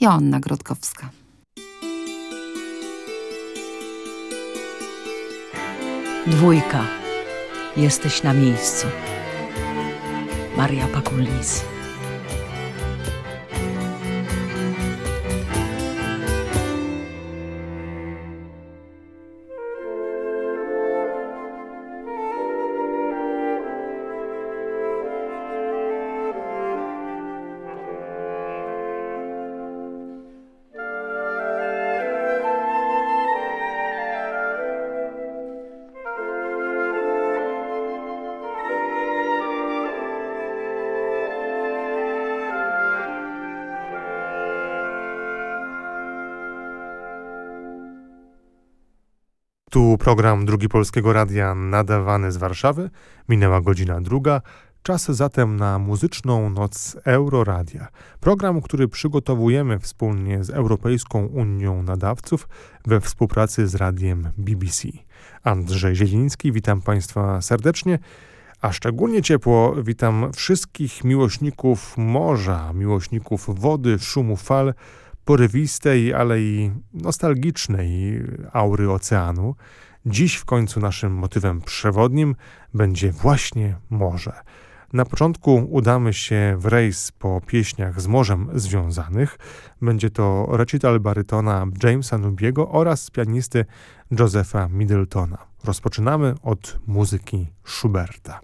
Joanna Grodkowska. Dwójka. Jesteś na miejscu. Maria Pakulis. Program Drugi Polskiego Radia nadawany z Warszawy. Minęła godzina druga. Czas zatem na muzyczną noc Euroradia. Program, który przygotowujemy wspólnie z Europejską Unią Nadawców we współpracy z radiem BBC. Andrzej Zieliński, witam Państwa serdecznie. A szczególnie ciepło witam wszystkich miłośników morza, miłośników wody, szumu fal, porywistej, ale i nostalgicznej aury oceanu, dziś w końcu naszym motywem przewodnim będzie właśnie morze. Na początku udamy się w rejs po pieśniach z morzem związanych. Będzie to recital barytona Jamesa Nubiego oraz pianisty Josepha Middletona. Rozpoczynamy od muzyki Schuberta.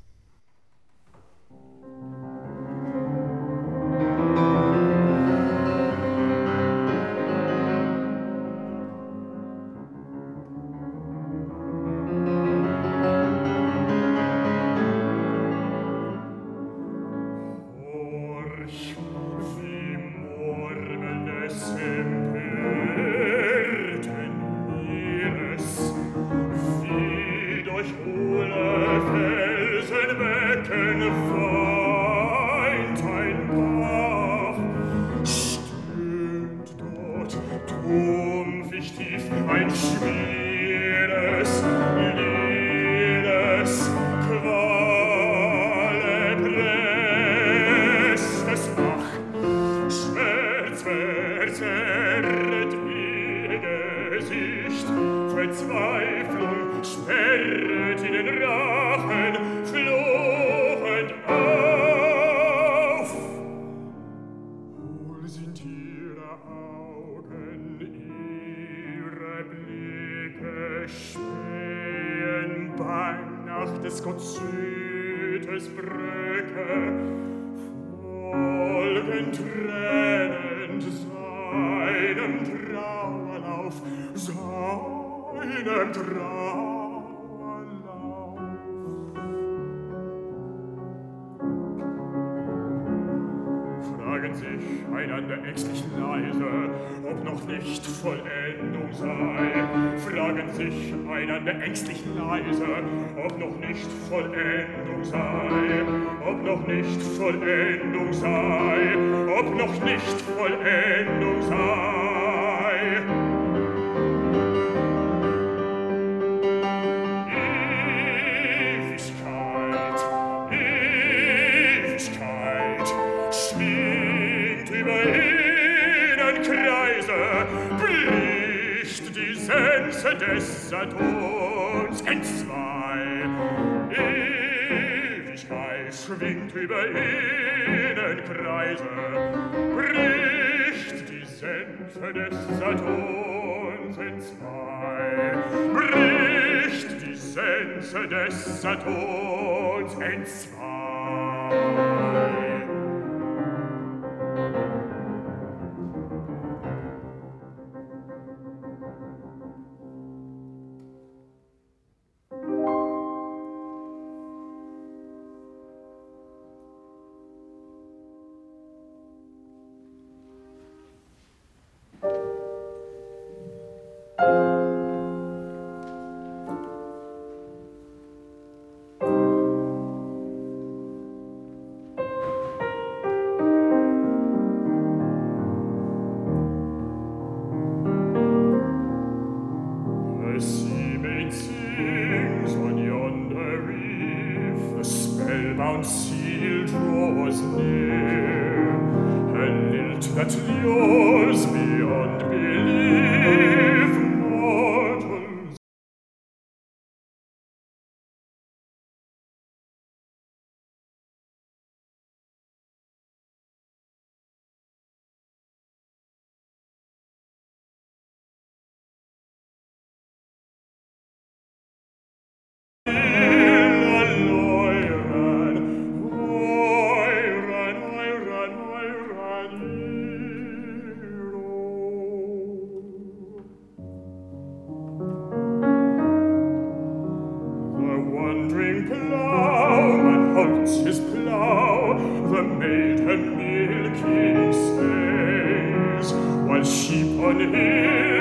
nicht Vollendung sei, ob noch nicht Vollendung sei. Ewigkeit, Ewigkeit, schwingt über ihnen Kreise, bricht die Sense des Satons entzwei schwingt über ihnen Kreise, bricht die Sense des Saturns entzwei, bricht die Sense des Saturns entzwei. maiden milking stays, while sheep on hills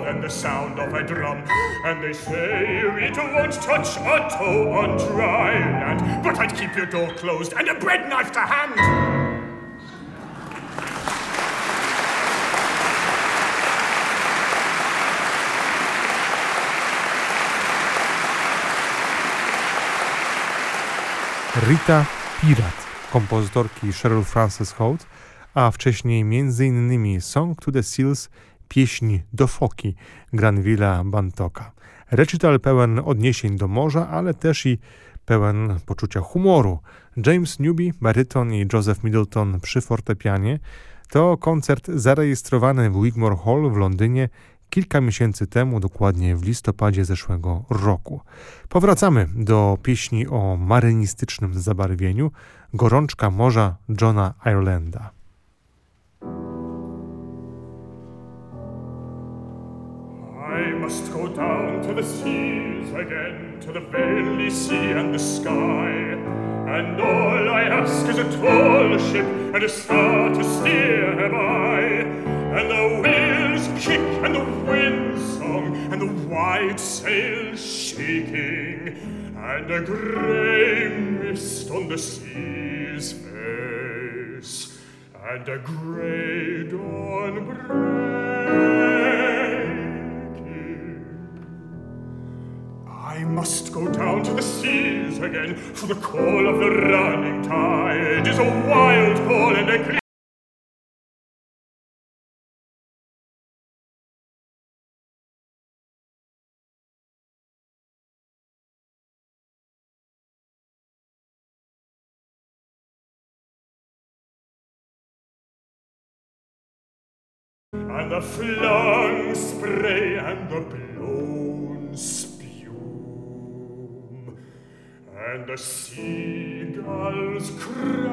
than the sound of a drum. And they say it won't touch a toe on dry land. But I'd keep your door closed and a bread knife to hand. Rita Pirat, kompozytorki Cheryl Frances Hoad, a wcześniej m.in. Song to the Seals pieśń do foki Granvilla Bantoka. Recital pełen odniesień do morza, ale też i pełen poczucia humoru. James Newby, baryton i Joseph Middleton przy fortepianie to koncert zarejestrowany w Wigmore Hall w Londynie kilka miesięcy temu, dokładnie w listopadzie zeszłego roku. Powracamy do pieśni o marynistycznym zabarwieniu Gorączka Morza Johna Irelanda. Must go down to the seas again, to the veily sea and the sky. And all I ask is a tall ship and a star to steer her by. And the wheels kick and the wind song and the wide sails shaking. And a grey mist on the sea's face. and a grey dawn breaking. I must go down to the seas again, for the call of the running tide is a wild call and a and the flung spray and the and the seagulls cry.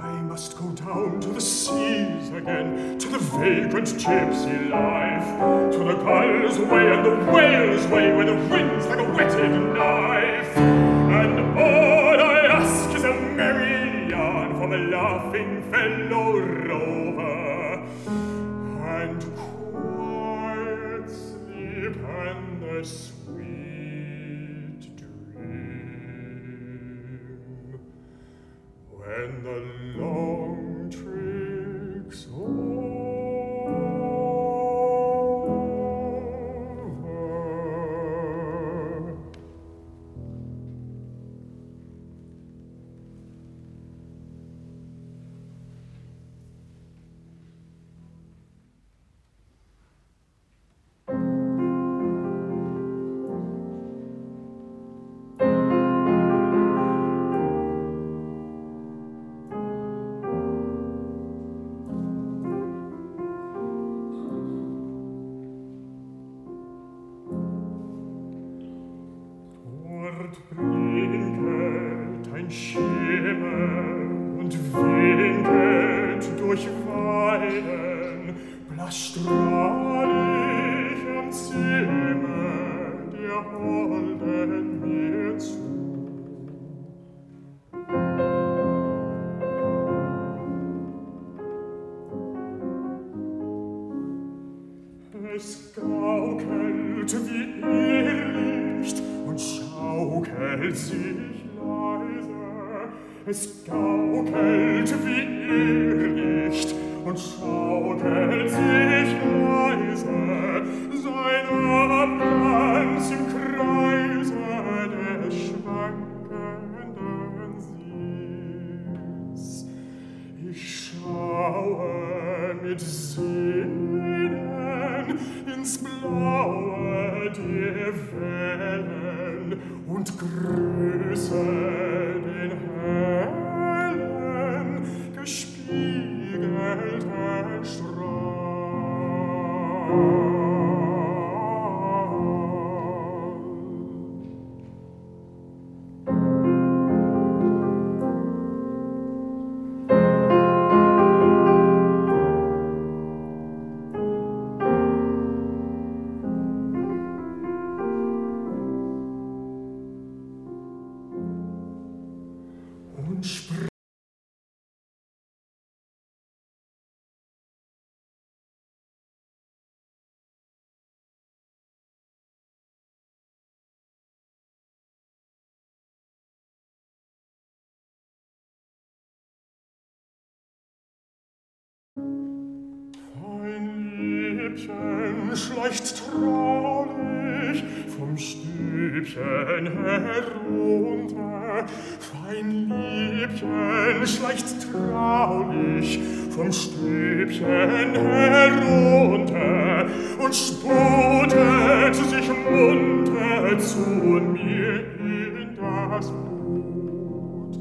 I must go down to the seas again to the vagrant gypsy life to the gulls way and the whales way where the wind's like a whetted knife. And all I ask is a merry yarn from a laughing fellow when the long trick's schleicht traulich vom Stübchen herunter. Fein Liebchen schleicht traulich vom Stübchen herunter und sputet sich munter zu mir in das Boot.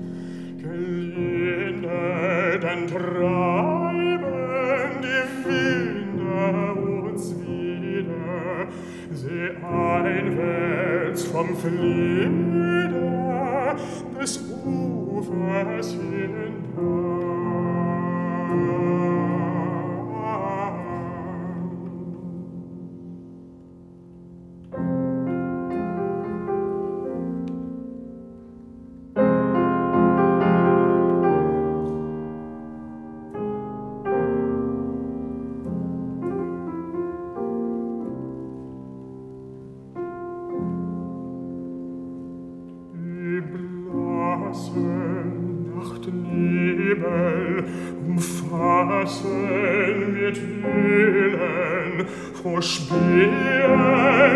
Gelinde, dann traulich ein Wels vom Flieder des Ufers hinab. Nachtnebel umfassen wird Hüllen, vor Spielen.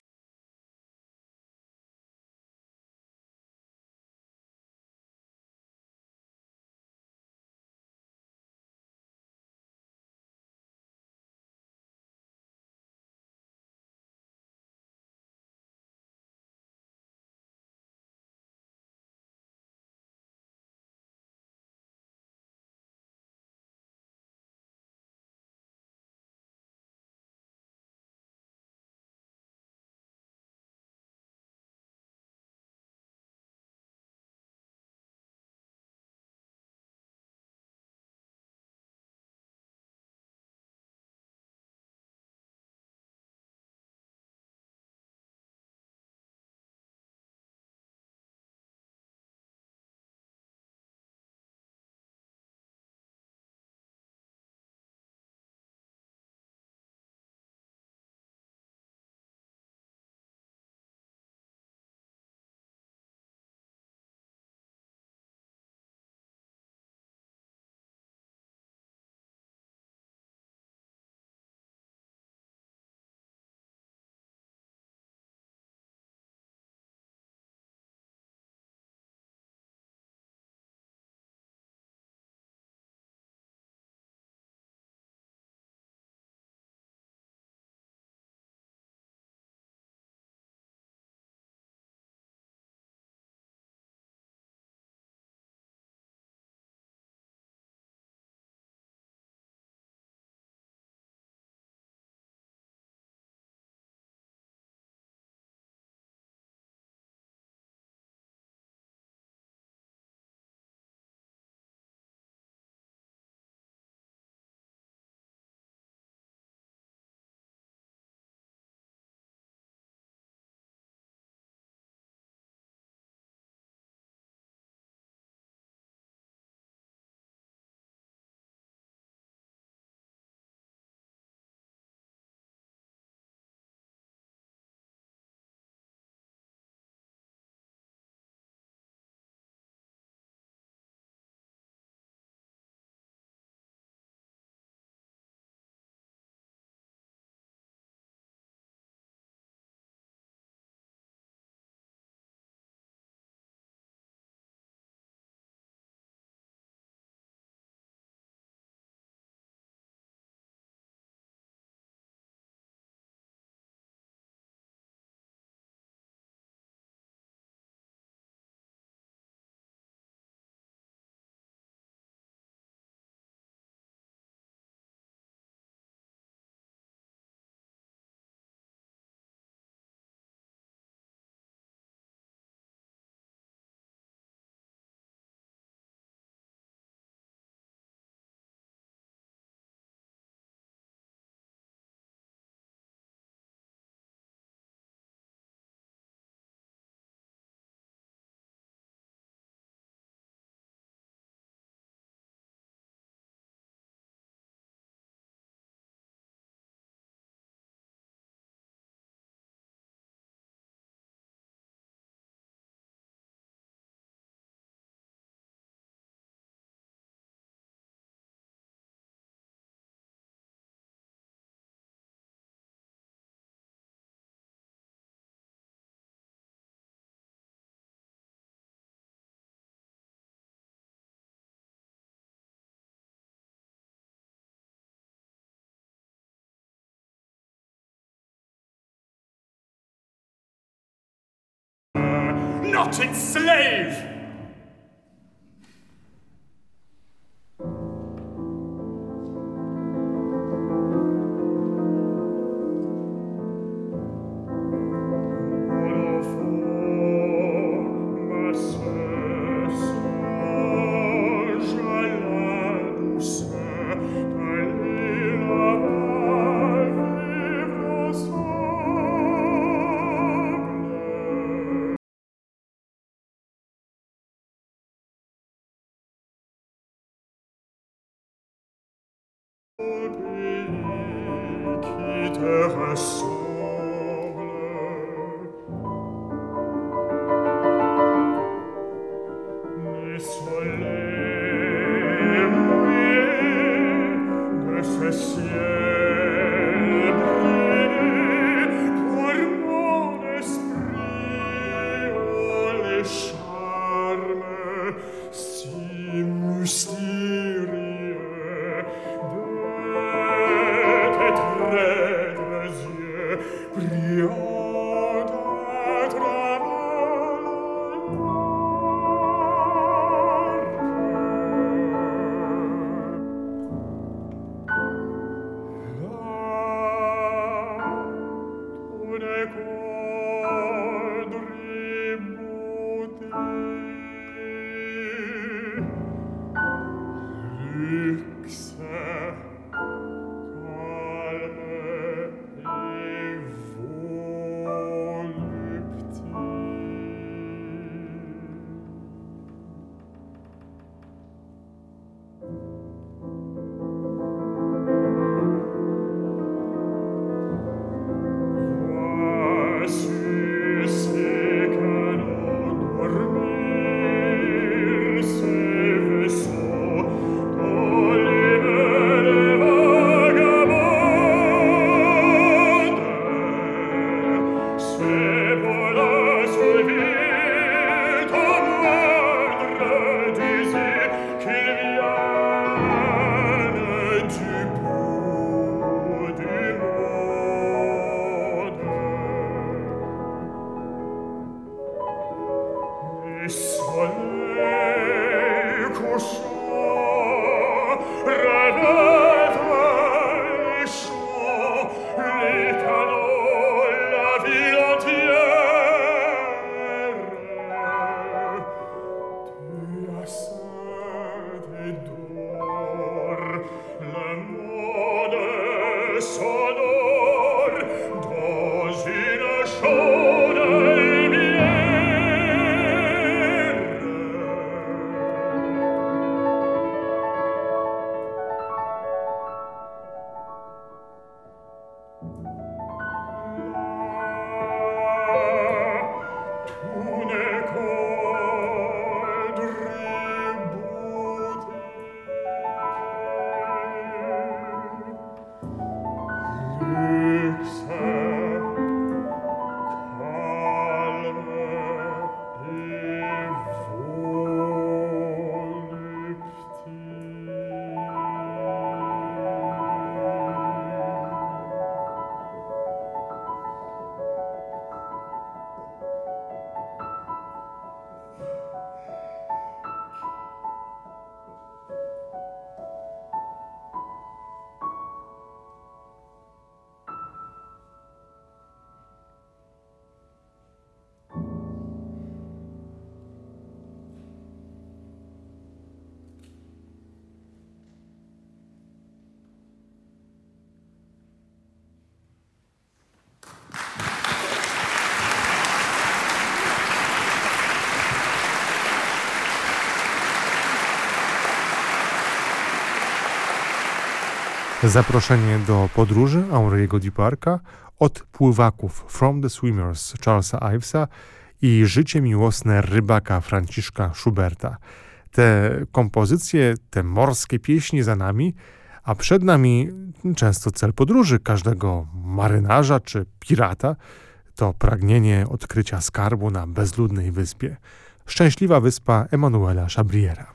Not slave! Zaproszenie do podróży Henri'ego Duparka od pływaków From the Swimmers Charlesa Ivesa i Życie miłosne rybaka Franciszka Schuberta. Te kompozycje, te morskie pieśni za nami, a przed nami często cel podróży każdego marynarza czy pirata to pragnienie odkrycia skarbu na bezludnej wyspie. Szczęśliwa wyspa Emanuela Chabriera.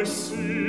receive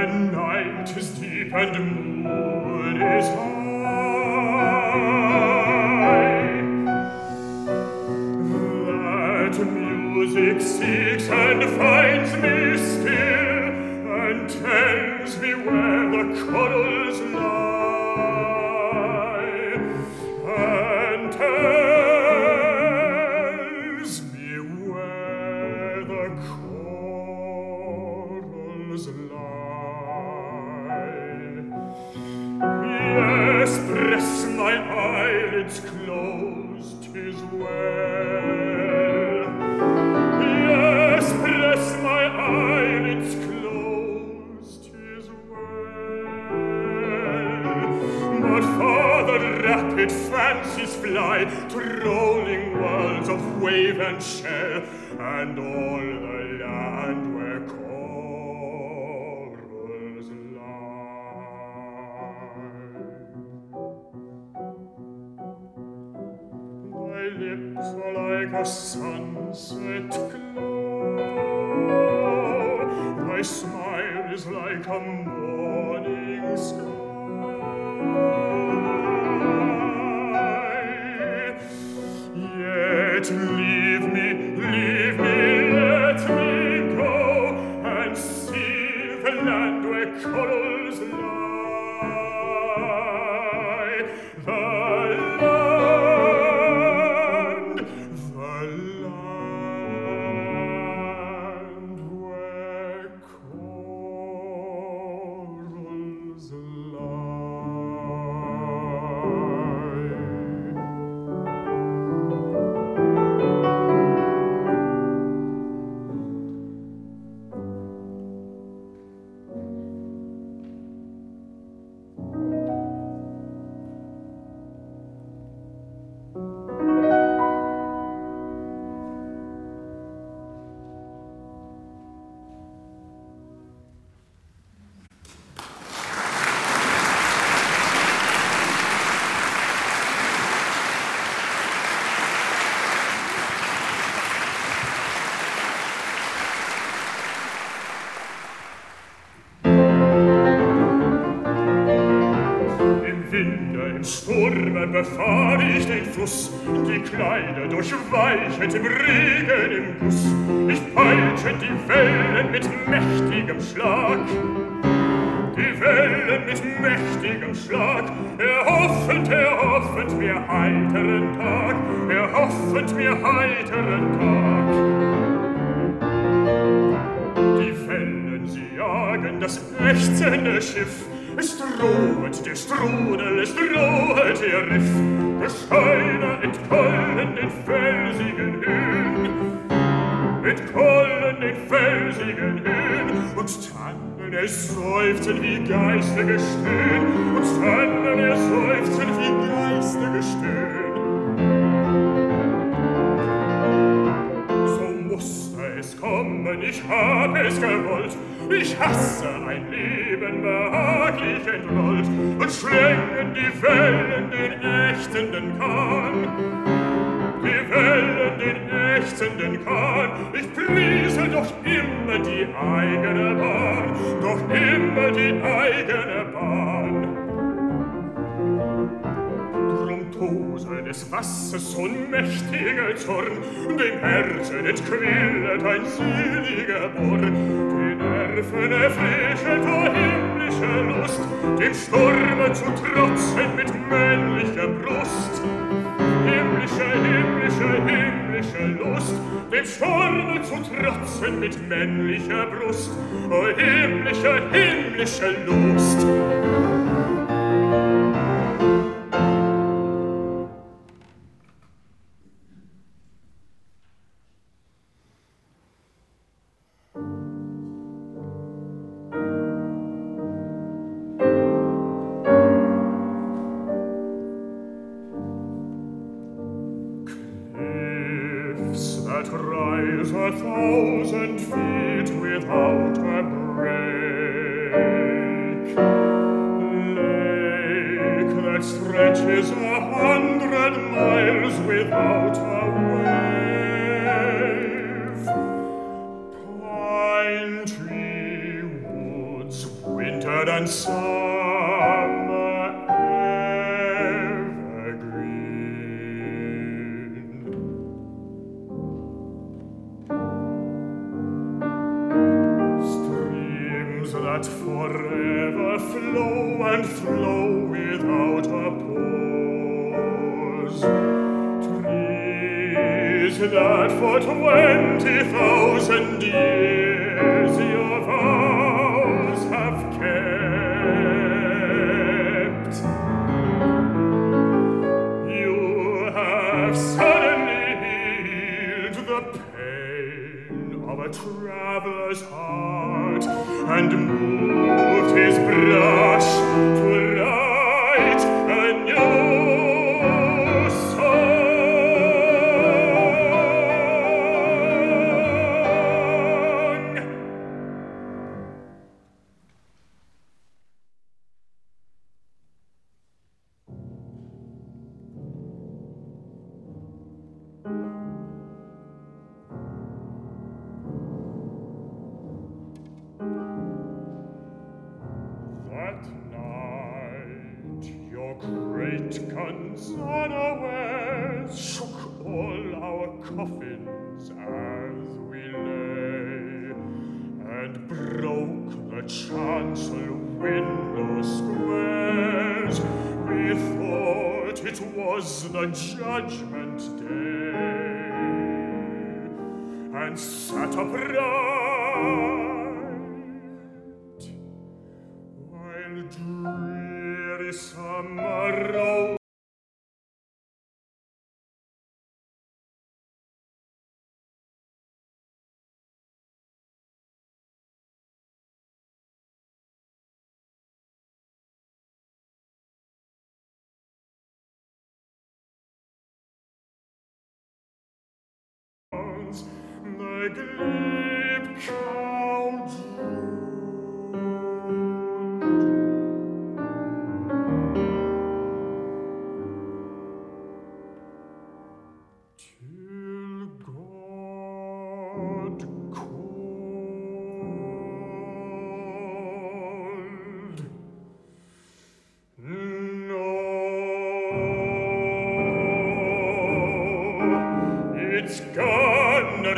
when night is deep and moon is high. and shell and all befahr ich den Fluss, die Kleider durchweichet im Regen im Guss. Ich peitsche die Wellen mit mächtigem Schlag, die Wellen mit mächtigem Schlag. Erhoffend, erhoffend mir heiteren Tag, erhoffend mir heiteren Tag. Schiff. Es drohet der Strudel, es drohet der Riff. Bescheiner entkollen den felsigen Höhen, Entkollen den felsigen Höhen, Und tannen es seufzen wie Geister gestöhn. Und tannen es seufzen wie Geister gestöhn. Ich hab es gewollt, Ich hasse ein Leben behaglich entrollt und schlengen die Wellen den ächtenden Kahn. Die Wellen den ächtenden Kahn. Ich priese doch immer die eigene Bahn, doch immer die eigene des Wassers unmächtiger Zorn, dem Herzen entquillet ein seliger Born, Nerven erfrischet o himmlische Lust, dem Sturme zu trotzen mit männlicher Brust. Himmlische, himmlische, himmlische Lust, dem Sturme zu trotzen mit männlicher Brust. O himmlische, himmlische Lust. Suddenly healed the pain of a traveler's heart and moved his blood.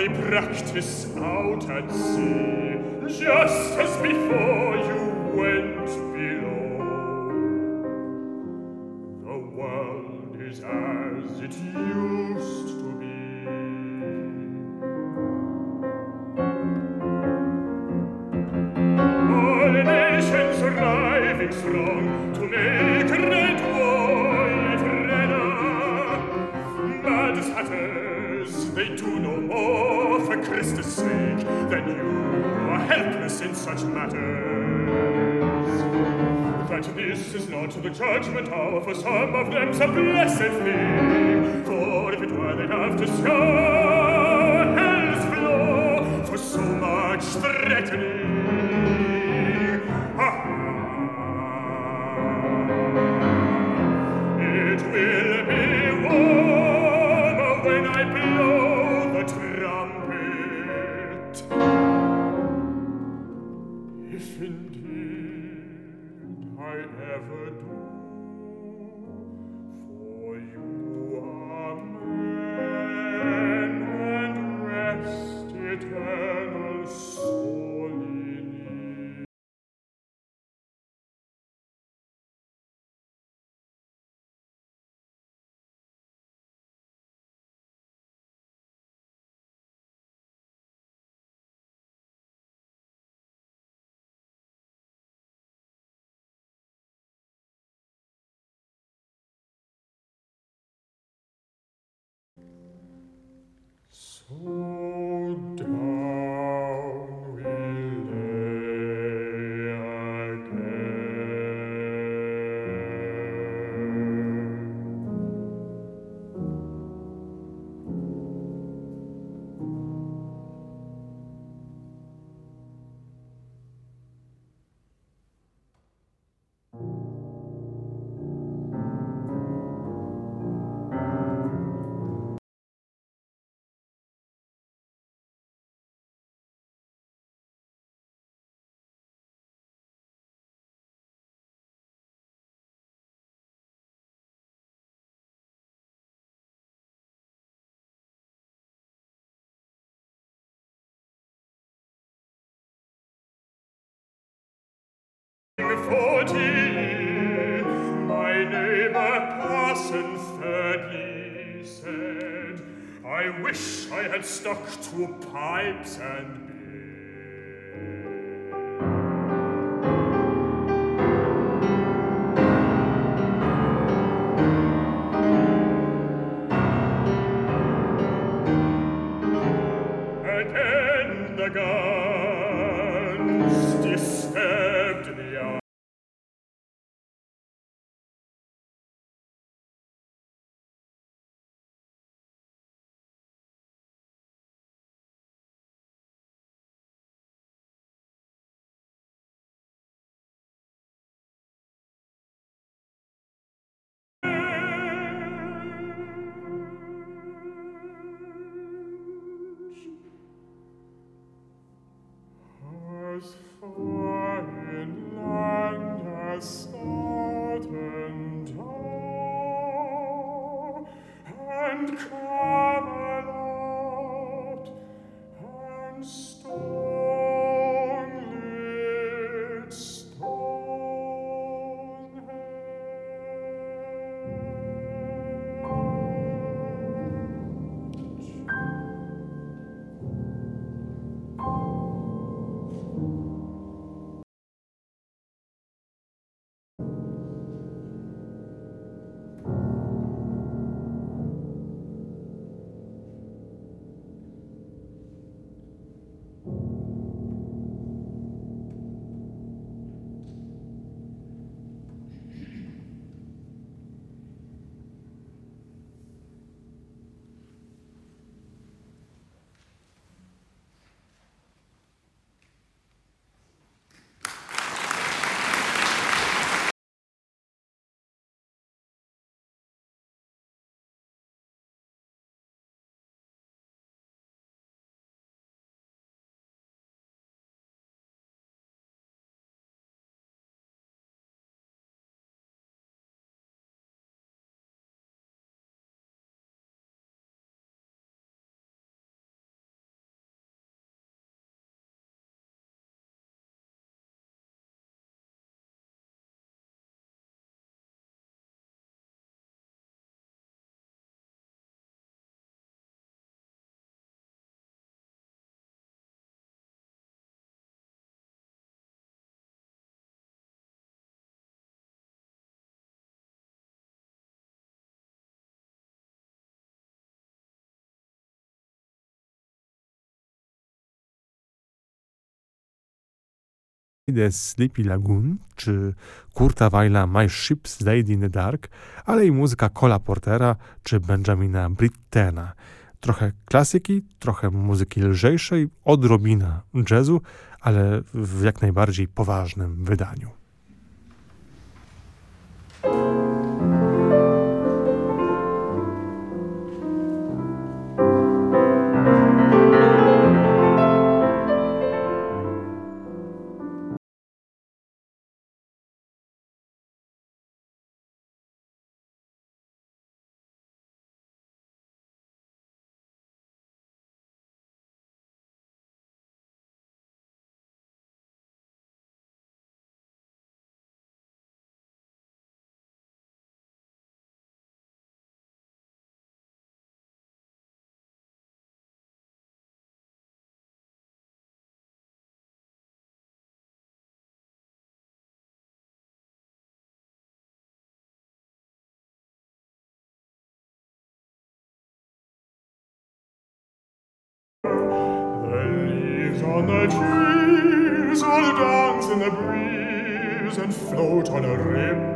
practice out at sea, just as before. This is not the judgment hour for some of them's a blessed thing. For if it were, they'd have to show forty, wish I had stuck to pipes and for The Sleepy Lagoon czy Kurta Weila My Ship's Lady in the Dark, ale i muzyka Cola Portera czy Benjamina Brittena. Trochę klasyki, trochę muzyki lżejszej, odrobina jazzu, ale w jak najbardziej poważnym wydaniu. On the trees will dance in the breeze and float on a ripples.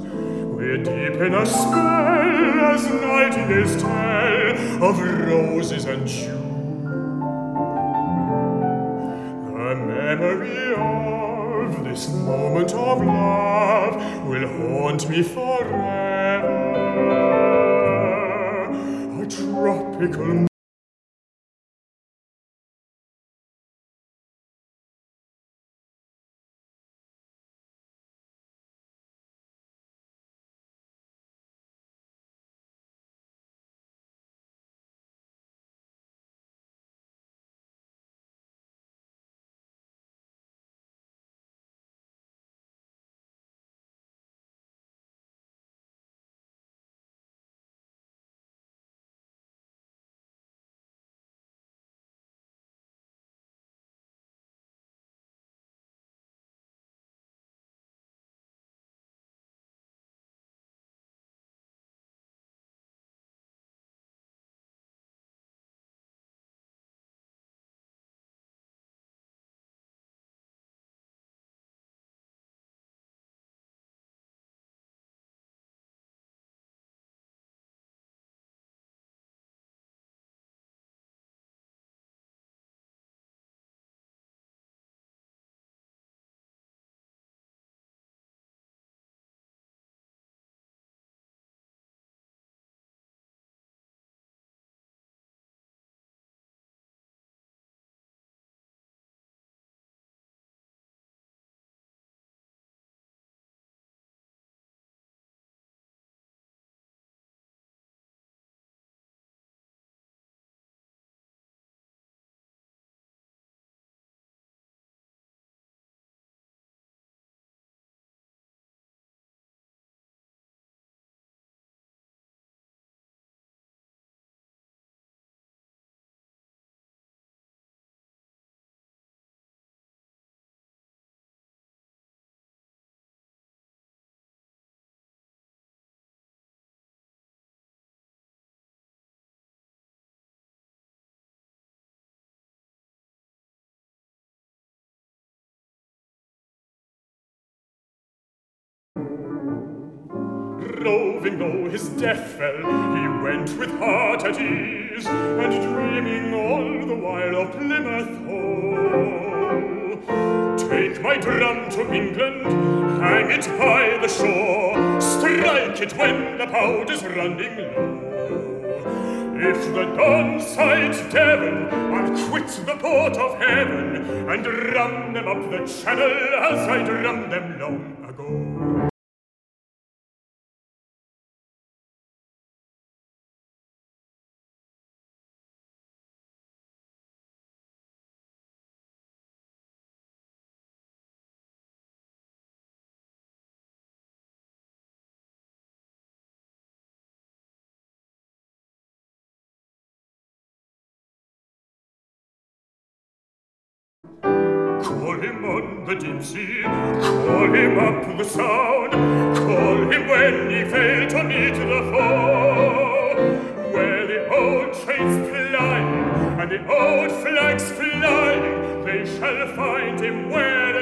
We're deep in a spell as night nightingales tell of roses and dew. The memory of this moment of love will haunt me forever. A tropical roving though his death fell, he went with heart at ease, and dreaming all the while of Plymouth Hoe. Take my drum to England, hang it by the shore, strike it when the powder's running low. If the dawn sight Devon, I'll quit the port of heaven, and drum them up the channel as I drummed them long ago. Call him on the deep sea, call him up to the sound, call him when he fail to meet the foe. Where the old trains flying and the old flags flying, they shall find him where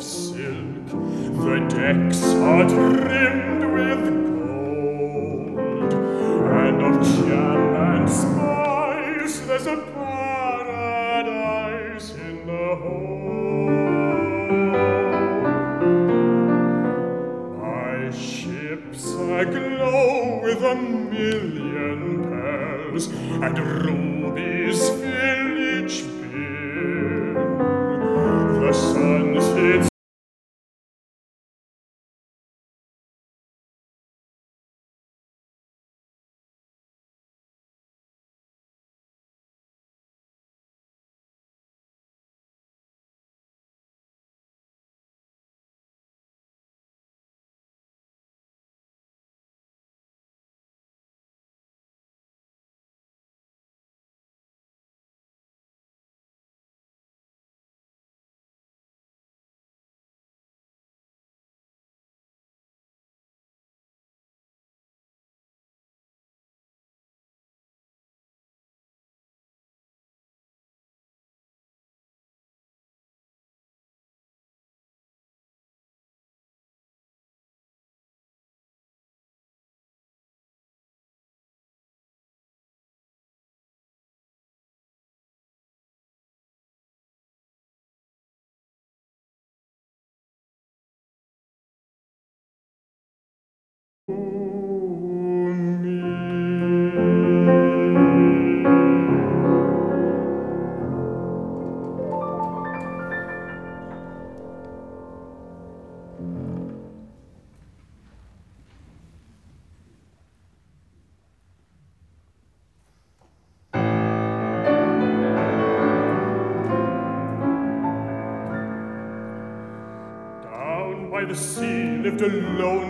silk. The decks are trimmed with gold, and of jam and spice there's a paradise in the hold. My ship's aglow with a million pearls, and rubies fill each bin. The sun sits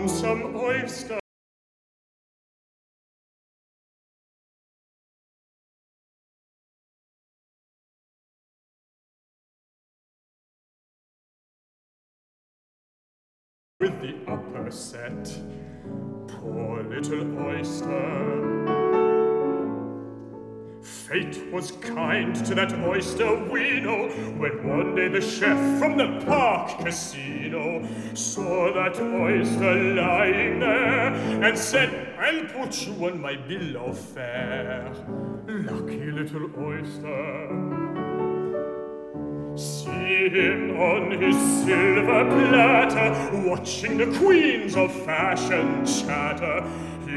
lonesome oyster. With the upper set, poor little oyster. Fate was kind to that oyster we know when one day the chef from the park casino saw that oyster lying there and said, I'll put you on my bill of fare. Lucky little oyster. See him on his silver platter, watching the queens of fashion chatter,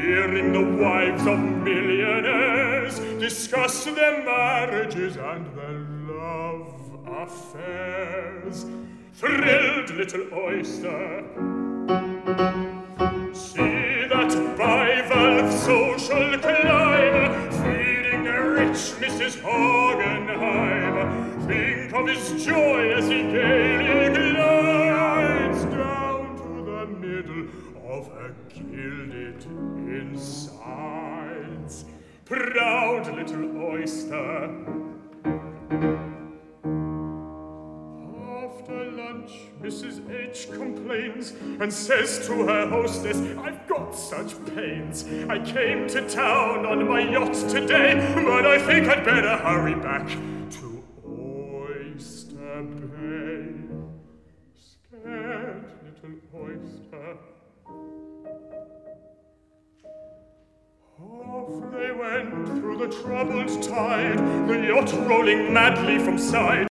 hearing the wives of millionaires discuss their marriages and their love affairs. Thrilled little oyster, see that bivalve social climber feeding rich Mrs. Hoggenheimer. Think of his joy as he gaily gilded in signs, proud little oyster. After lunch, Mrs. H complains and says to her hostess, I've got such pains. I came to town on my yacht today, but I think I'd better hurry back. Troubled tide, the yacht rolling madly from side.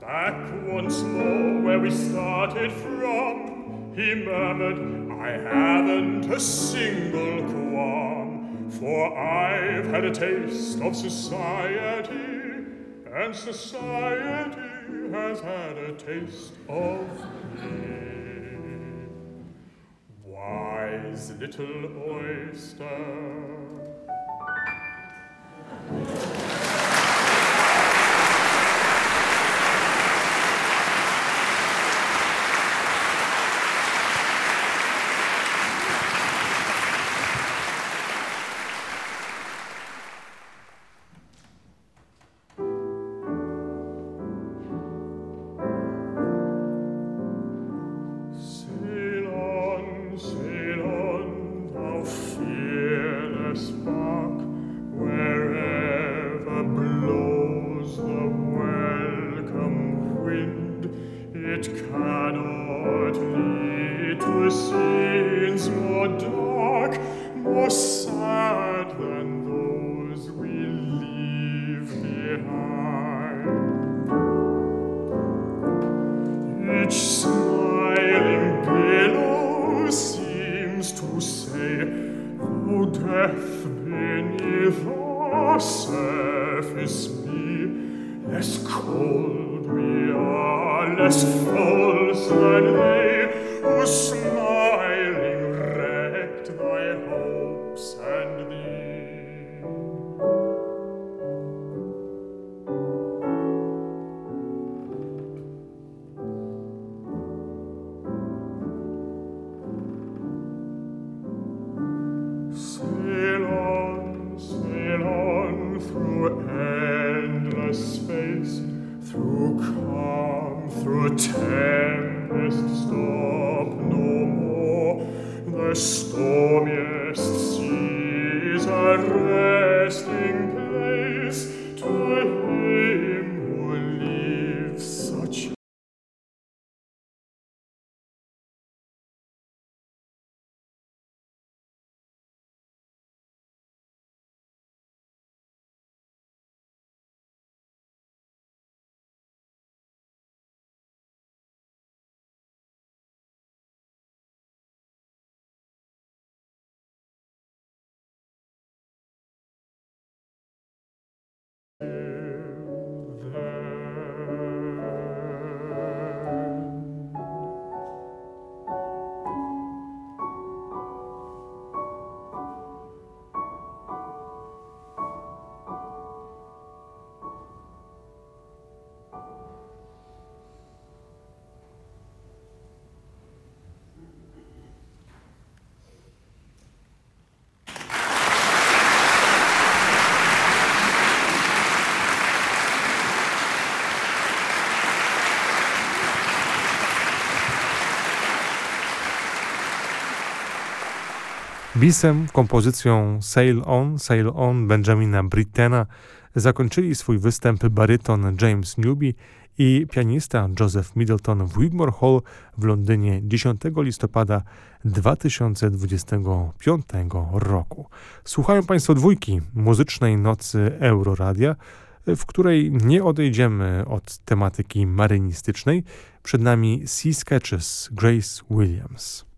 Back once more where we started from, he murmured, I haven't a single qualm, for I've had a taste of society, and society has had a taste of me. Wise little oyster. It cannot lead to scenes more dark, more sad than those we leave behind. Each smiling billow seems to say, Oh, death beneath our surface be less cold." less fools than they who Bisem kompozycją Sail On, Sail On Benjamina Brittena zakończyli swój występ baryton James Newby i pianista Joseph Middleton w Wigmore Hall w Londynie 10 listopada 2025 roku. Słuchają Państwo dwójki muzycznej nocy Euroradia, w której nie odejdziemy od tematyki marynistycznej. Przed nami Sea Sketches Grace Williams.